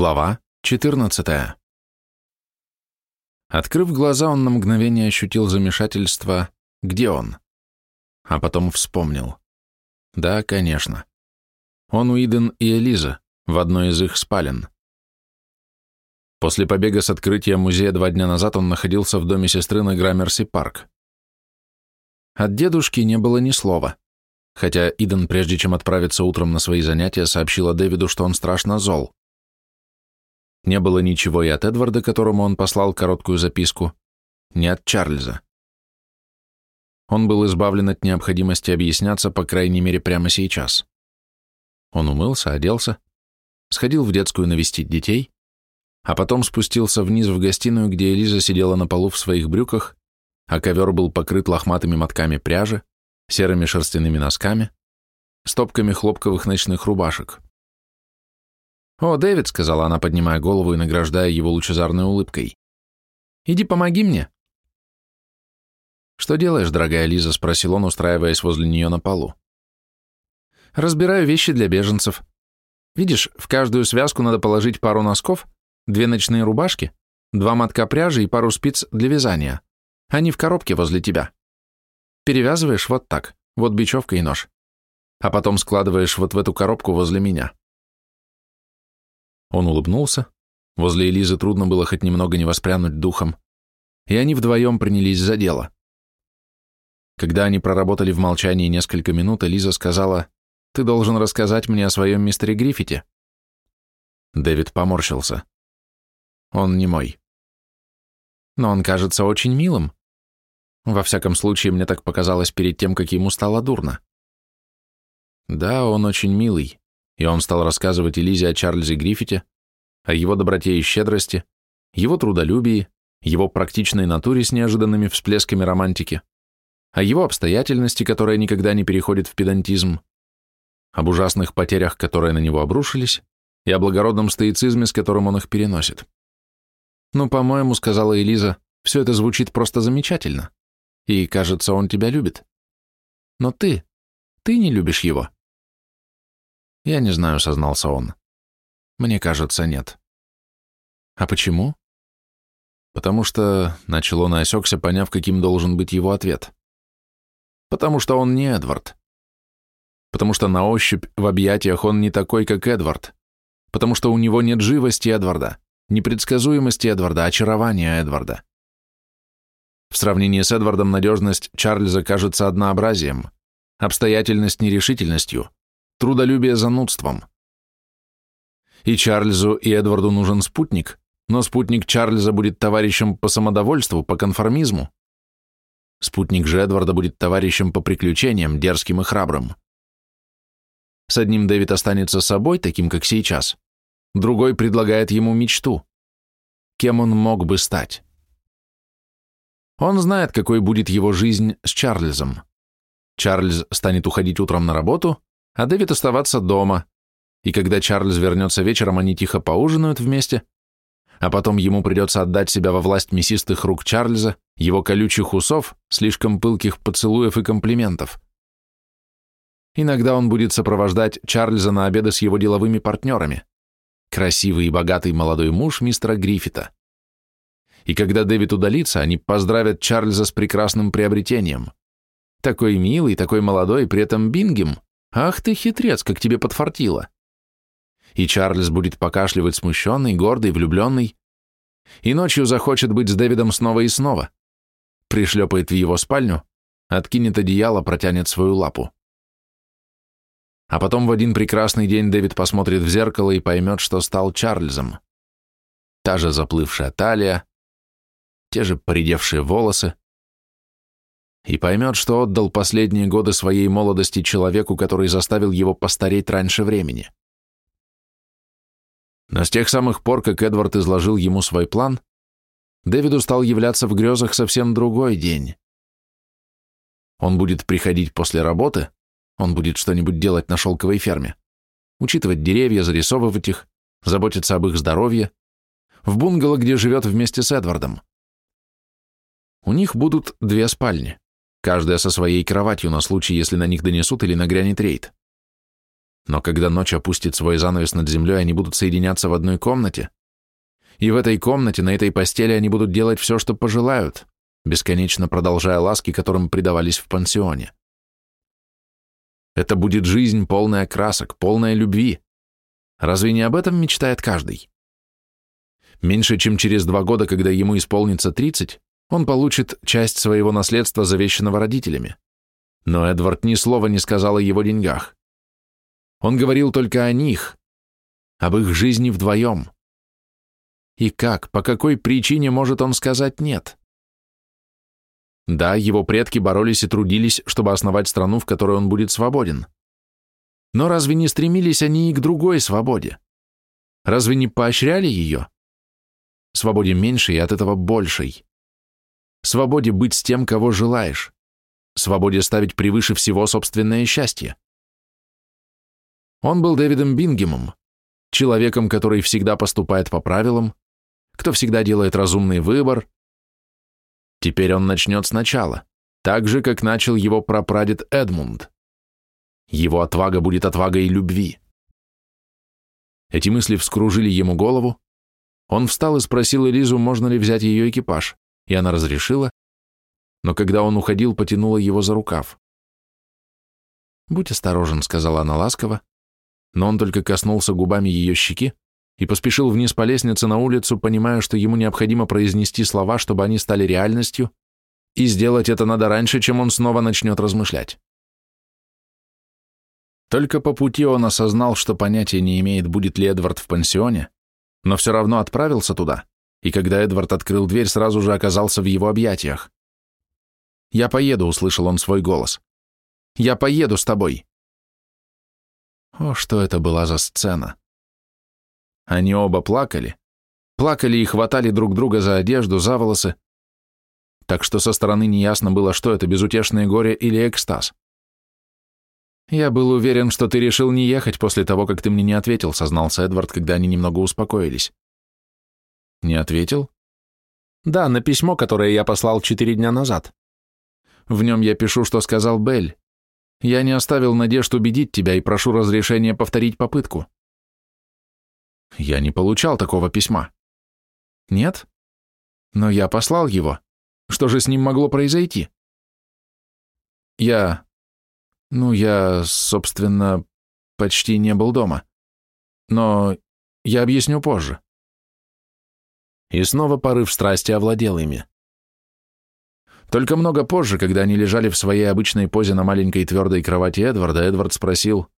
Глава 14. Открыв глаза, он на мгновение ощутил замешательство «Где он?», а потом вспомнил. Да, конечно. Он Уиден и Элиза в одной из их спален. После побега с открытия музея два дня назад он находился в доме сестры на Граммерси-парк. От дедушки не было ни слова, хотя Иден, прежде чем отправиться утром на свои занятия, сообщила Дэвиду, что он страшно зол. Не было ничего и от Эдварда, которому он послал короткую записку, ни от Чарльза. Он был избавлен от необходимости объясняться, по крайней мере, прямо сейчас. Он умылся, оделся, сходил в детскую навестить детей, а потом спустился вниз в гостиную, где Элиза сидела на полу в своих брюках, а ковер был покрыт лохматыми мотками пряжи, серыми шерстяными носками, стопками хлопковых ночных рубашек. «О, Дэвид», — сказала она, поднимая голову и награждая его лучезарной улыбкой. «Иди помоги мне». «Что делаешь, дорогая Лиза?» — спросил он, устраиваясь возле нее на полу. «Разбираю вещи для беженцев. Видишь, в каждую связку надо положить пару носков, две ночные рубашки, два мотка пряжи и пару спиц для вязания. Они в коробке возле тебя. Перевязываешь вот так, вот бечевка и нож. А потом складываешь вот в эту коробку возле меня. Он улыбнулся. Возле Элизы трудно было хоть немного не воспрянуть духом. И они вдвоем принялись за дело. Когда они проработали в молчании несколько минут, Элиза сказала, «Ты должен рассказать мне о своем мистере Гриффите». Дэвид поморщился. «Он не мой». «Но он кажется очень милым. Во всяком случае, мне так показалось перед тем, как ему стало дурно». «Да, он очень милый и он стал рассказывать Элизе о Чарльзе Гриффите, о его доброте и щедрости, его трудолюбии, его практичной натуре с неожиданными всплесками романтики, о его обстоятельности, которая никогда не переходит в педантизм, об ужасных потерях, которые на него обрушились, и о благородном стоицизме, с которым он их переносит. «Ну, по-моему, — сказала Элиза, — все это звучит просто замечательно, и, кажется, он тебя любит. Но ты, ты не любишь его». Я не знаю, сознался он. Мне кажется, нет. А почему? Потому что, начал он и осекся, поняв, каким должен быть его ответ. Потому что он не Эдвард. Потому что на ощупь в объятиях он не такой, как Эдвард. Потому что у него нет живости Эдварда, непредсказуемости Эдварда, очарования Эдварда. В сравнении с Эдвардом надежность Чарльза кажется однообразием, обстоятельность нерешительностью, трудолюбие занудством. И Чарльзу, и Эдварду нужен спутник, но спутник Чарльза будет товарищем по самодовольству, по конформизму. Спутник же Эдварда будет товарищем по приключениям, дерзким и храбрым. С одним Дэвид останется собой, таким, как сейчас. Другой предлагает ему мечту. Кем он мог бы стать? Он знает, какой будет его жизнь с Чарльзом. Чарльз станет уходить утром на работу, а Дэвид оставаться дома, и когда Чарльз вернется вечером, они тихо поужинают вместе, а потом ему придется отдать себя во власть мясистых рук Чарльза, его колючих усов, слишком пылких поцелуев и комплиментов. Иногда он будет сопровождать Чарльза на обеды с его деловыми партнерами, красивый и богатый молодой муж мистера Гриффита. И когда Дэвид удалится, они поздравят Чарльза с прекрасным приобретением. Такой милый, такой молодой, при этом бингем. «Ах ты хитрец, как тебе подфартило!» И Чарльз будет покашливать смущенный, гордый, влюбленный. И ночью захочет быть с Дэвидом снова и снова. Пришлепает в его спальню, откинет одеяло, протянет свою лапу. А потом в один прекрасный день Дэвид посмотрит в зеркало и поймет, что стал Чарльзом. Та же заплывшая талия, те же поредевшие волосы, и поймет, что отдал последние годы своей молодости человеку, который заставил его постареть раньше времени. Но с тех самых пор, как Эдвард изложил ему свой план, Дэвиду стал являться в грезах совсем другой день. Он будет приходить после работы, он будет что-нибудь делать на шелковой ферме, учитывать деревья, зарисовывать их, заботиться об их здоровье, в бунгало, где живет вместе с Эдвардом. У них будут две спальни каждая со своей кроватью на случай, если на них донесут или нагрянет рейд. Но когда ночь опустит свой занавес над землей, они будут соединяться в одной комнате. И в этой комнате, на этой постели они будут делать все, что пожелают, бесконечно продолжая ласки, которым предавались в пансионе. Это будет жизнь, полная красок, полная любви. Разве не об этом мечтает каждый? Меньше чем через два года, когда ему исполнится 30, он получит часть своего наследства, завещанного родителями. Но Эдвард ни слова не сказал о его деньгах. Он говорил только о них, об их жизни вдвоем. И как, по какой причине может он сказать «нет»? Да, его предки боролись и трудились, чтобы основать страну, в которой он будет свободен. Но разве не стремились они и к другой свободе? Разве не поощряли ее? Свободе меньшей и от этого большей. Свободе быть с тем, кого желаешь. Свободе ставить превыше всего собственное счастье. Он был Дэвидом Бингемом, человеком, который всегда поступает по правилам, кто всегда делает разумный выбор. Теперь он начнет сначала, так же, как начал его прапрадед Эдмунд. Его отвага будет отвагой любви. Эти мысли вскружили ему голову. Он встал и спросил Элизу, можно ли взять ее экипаж, и она разрешила, но когда он уходил, потянула его за рукав. «Будь осторожен», — сказала она ласково, но он только коснулся губами ее щеки и поспешил вниз по лестнице на улицу, понимая, что ему необходимо произнести слова, чтобы они стали реальностью, и сделать это надо раньше, чем он снова начнет размышлять. Только по пути он осознал, что понятия не имеет, будет ли Эдвард в пансионе, но все равно отправился туда, и когда Эдвард открыл дверь, сразу же оказался в его объятиях. «Я поеду», — услышал он свой голос. «Я поеду с тобой». О, что это была за сцена! Они оба плакали, плакали и хватали друг друга за одежду, за волосы, так что со стороны неясно было, что это, безутешное горе или экстаз. «Я был уверен, что ты решил не ехать после того, как ты мне не ответил», сознался Эдвард, когда они немного успокоились. «Не ответил?» «Да, на письмо, которое я послал четыре дня назад. В нем я пишу, что сказал Белль. Я не оставил надежд убедить тебя и прошу разрешения повторить попытку». «Я не получал такого письма». «Нет? Но я послал его. Что же с ним могло произойти?» «Я... Ну, я, собственно, почти не был дома. Но я объясню позже». И снова порыв страсти овладел ими. Только много позже, когда они лежали в своей обычной позе на маленькой твердой кровати Эдварда, Эдвард спросил,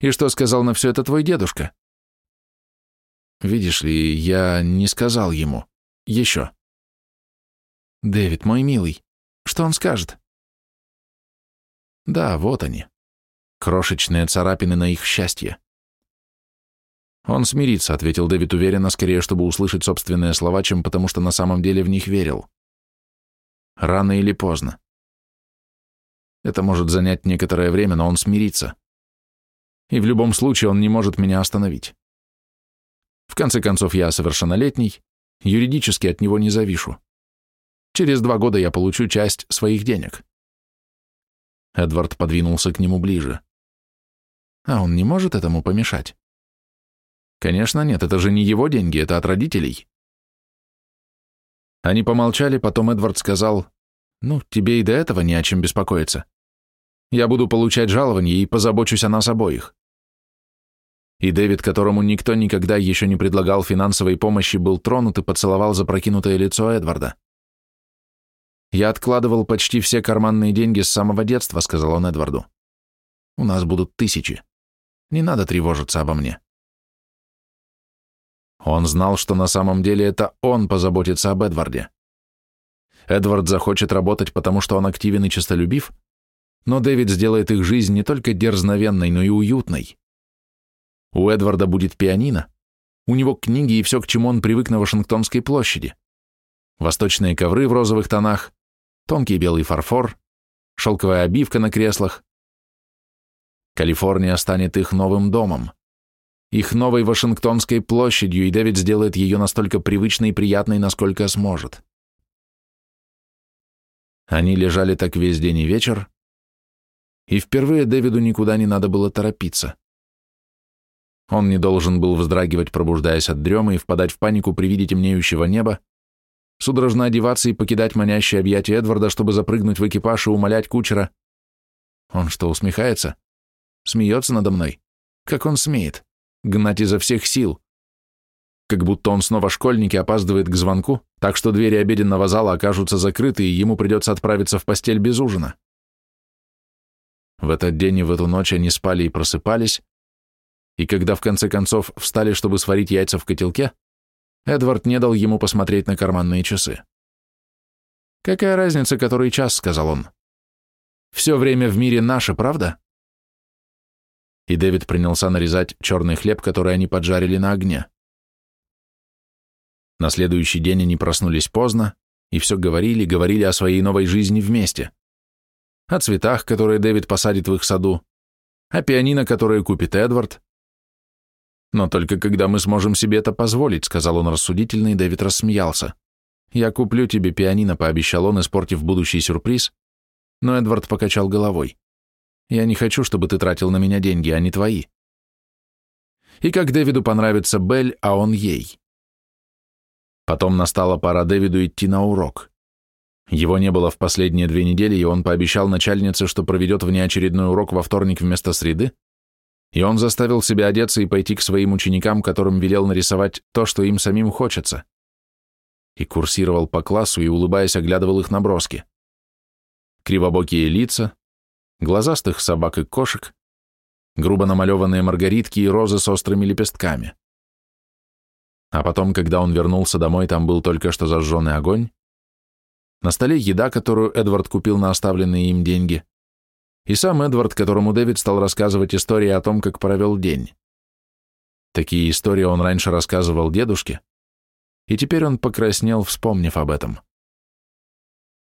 «И что сказал на все это твой дедушка?» «Видишь ли, я не сказал ему. Еще». «Дэвид, мой милый, что он скажет?» «Да, вот они. Крошечные царапины на их счастье». «Он смирится», — ответил Дэвид уверенно, скорее, чтобы услышать собственные слова, чем потому что на самом деле в них верил. Рано или поздно. Это может занять некоторое время, но он смирится. И в любом случае он не может меня остановить. В конце концов, я совершеннолетний, юридически от него не завишу. Через два года я получу часть своих денег. Эдвард подвинулся к нему ближе. А он не может этому помешать? Конечно, нет, это же не его деньги, это от родителей. Они помолчали, потом Эдвард сказал, «Ну, тебе и до этого не о чем беспокоиться. Я буду получать жалование и позабочусь о нас обоих». И Дэвид, которому никто никогда еще не предлагал финансовой помощи, был тронут и поцеловал запрокинутое лицо Эдварда. «Я откладывал почти все карманные деньги с самого детства», — сказал он Эдварду. «У нас будут тысячи. Не надо тревожиться обо мне». Он знал, что на самом деле это он позаботится об Эдварде. Эдвард захочет работать, потому что он активен и честолюбив, но Дэвид сделает их жизнь не только дерзновенной, но и уютной. У Эдварда будет пианино, у него книги и все, к чему он привык на Вашингтонской площади. Восточные ковры в розовых тонах, тонкий белый фарфор, шелковая обивка на креслах. Калифорния станет их новым домом их новой Вашингтонской площадью, и Дэвид сделает ее настолько привычной и приятной, насколько сможет. Они лежали так весь день и вечер, и впервые Дэвиду никуда не надо было торопиться. Он не должен был вздрагивать, пробуждаясь от дремы, и впадать в панику при виде темнеющего неба, судорожно одеваться и покидать манящее объятие Эдварда, чтобы запрыгнуть в экипаж и умолять кучера. Он что, усмехается? Смеется надо мной? Как он смеет? Гнать изо всех сил. Как будто он снова школьник и опаздывает к звонку, так что двери обеденного зала окажутся закрыты, и ему придется отправиться в постель без ужина. В этот день и в эту ночь они спали и просыпались, и когда в конце концов встали, чтобы сварить яйца в котелке, Эдвард не дал ему посмотреть на карманные часы. «Какая разница, который час?» — сказал он. «Все время в мире наше, правда?» И Дэвид принялся нарезать черный хлеб, который они поджарили на огне. На следующий день они проснулись поздно и все говорили, говорили о своей новой жизни вместе. О цветах, которые Дэвид посадит в их саду, о пианино, которое купит Эдвард, «Но только когда мы сможем себе это позволить», — сказал он рассудительно, и Дэвид рассмеялся. «Я куплю тебе пианино», — пообещал он, испортив будущий сюрприз, но Эдвард покачал головой. «Я не хочу, чтобы ты тратил на меня деньги, они твои». И как Дэвиду понравится Белль, а он ей. Потом настала пора Дэвиду идти на урок. Его не было в последние две недели, и он пообещал начальнице, что проведет внеочередной урок во вторник вместо среды, и он заставил себя одеться и пойти к своим ученикам, которым велел нарисовать то, что им самим хочется. И курсировал по классу и, улыбаясь, оглядывал их наброски. Кривобокие лица, глазастых собак и кошек, грубо намалеванные маргаритки и розы с острыми лепестками. А потом, когда он вернулся домой, там был только что зажженный огонь, на столе еда, которую Эдвард купил на оставленные им деньги, и сам Эдвард, которому Дэвид стал рассказывать истории о том, как провел день. Такие истории он раньше рассказывал дедушке, и теперь он покраснел, вспомнив об этом.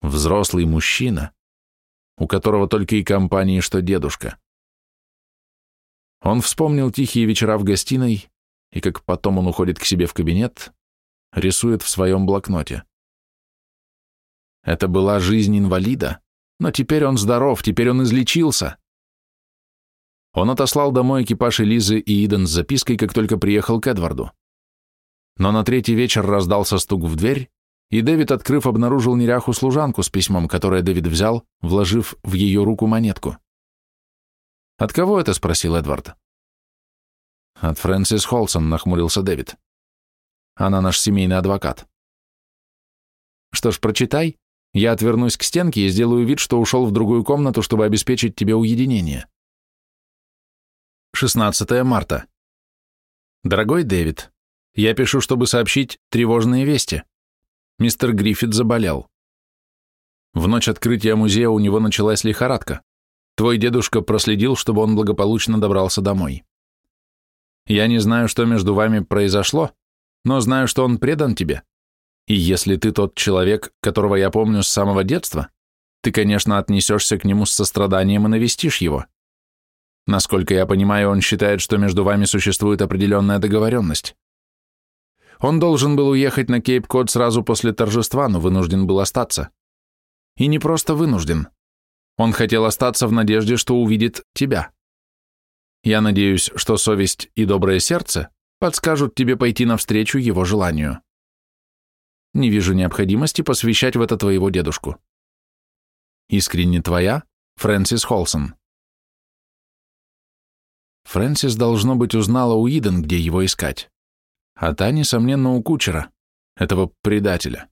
Взрослый мужчина, у которого только и компании, что дедушка. Он вспомнил тихие вечера в гостиной, и как потом он уходит к себе в кабинет, рисует в своем блокноте. Это была жизнь инвалида, но теперь он здоров, теперь он излечился. Он отослал домой экипаж Элизы и Иден с запиской, как только приехал к Эдварду. Но на третий вечер раздался стук в дверь, и Дэвид, открыв, обнаружил неряху служанку с письмом, которое Дэвид взял, вложив в ее руку монетку. «От кого это?» — спросил Эдвард. «От Фрэнсис Холсон», — нахмурился Дэвид. «Она наш семейный адвокат». «Что ж, прочитай», я отвернусь к стенке и сделаю вид, что ушел в другую комнату, чтобы обеспечить тебе уединение. 16 марта. Дорогой Дэвид, я пишу, чтобы сообщить тревожные вести. Мистер Гриффит заболел. В ночь открытия музея у него началась лихорадка. Твой дедушка проследил, чтобы он благополучно добрался домой. Я не знаю, что между вами произошло, но знаю, что он предан тебе. И если ты тот человек, которого я помню с самого детства, ты, конечно, отнесешься к нему с состраданием и навестишь его. Насколько я понимаю, он считает, что между вами существует определенная договоренность. Он должен был уехать на Кейп-Код сразу после торжества, но вынужден был остаться. И не просто вынужден. Он хотел остаться в надежде, что увидит тебя. Я надеюсь, что совесть и доброе сердце подскажут тебе пойти навстречу его желанию. Не вижу необходимости посвящать в это твоего дедушку. Искренне твоя, Фрэнсис Холсон. Фрэнсис, должно быть, узнала у Иден, где его искать. А та, несомненно, у кучера, этого предателя.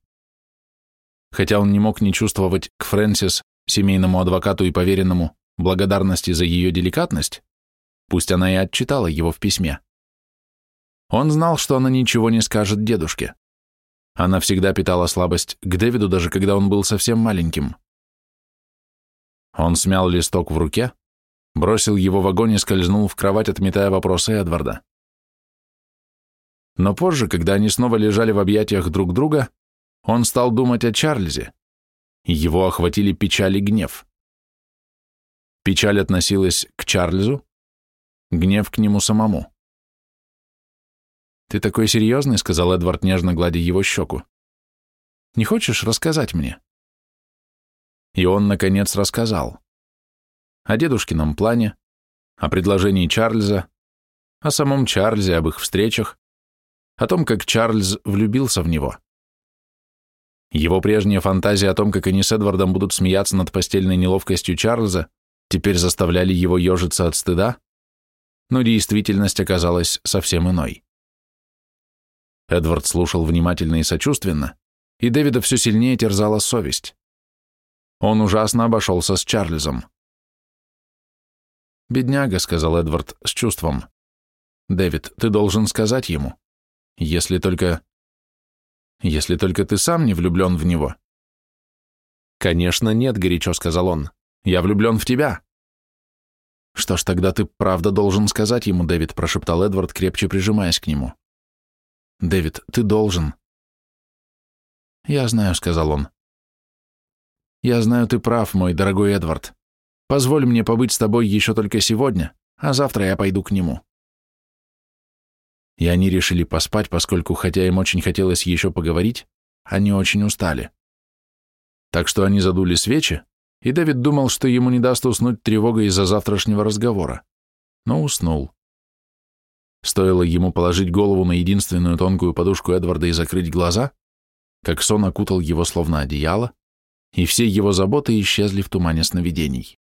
Хотя он не мог не чувствовать к Фрэнсис, семейному адвокату и поверенному, благодарности за ее деликатность, пусть она и отчитала его в письме. Он знал, что она ничего не скажет дедушке. Она всегда питала слабость к Дэвиду, даже когда он был совсем маленьким. Он смял листок в руке, бросил его в огонь и скользнул в кровать, отметая вопросы Эдварда. Но позже, когда они снова лежали в объятиях друг друга, он стал думать о Чарльзе, и его охватили печаль и гнев. Печаль относилась к Чарльзу, гнев к нему самому. «Ты такой серьезный», — сказал Эдвард, нежно гладя его щеку. «Не хочешь рассказать мне?» И он, наконец, рассказал. О дедушкином плане, о предложении Чарльза, о самом Чарльзе, об их встречах, о том, как Чарльз влюбился в него. Его прежняя фантазия о том, как они с Эдвардом будут смеяться над постельной неловкостью Чарльза, теперь заставляли его ежиться от стыда, но действительность оказалась совсем иной. Эдвард слушал внимательно и сочувственно, и Дэвида все сильнее терзала совесть. Он ужасно обошелся с Чарльзом. «Бедняга», — сказал Эдвард с чувством. «Дэвид, ты должен сказать ему. Если только... Если только ты сам не влюблен в него». «Конечно нет», — горячо сказал он. «Я влюблен в тебя». «Что ж, тогда ты правда должен сказать ему, Дэвид», — прошептал Эдвард, крепче прижимаясь к нему. «Дэвид, ты должен». «Я знаю», — сказал он. «Я знаю, ты прав, мой дорогой Эдвард. Позволь мне побыть с тобой еще только сегодня, а завтра я пойду к нему». И они решили поспать, поскольку, хотя им очень хотелось еще поговорить, они очень устали. Так что они задули свечи, и Дэвид думал, что ему не даст уснуть тревога из-за завтрашнего разговора, но уснул. Стоило ему положить голову на единственную тонкую подушку Эдварда и закрыть глаза, как сон окутал его словно одеяло, и все его заботы исчезли в тумане сновидений.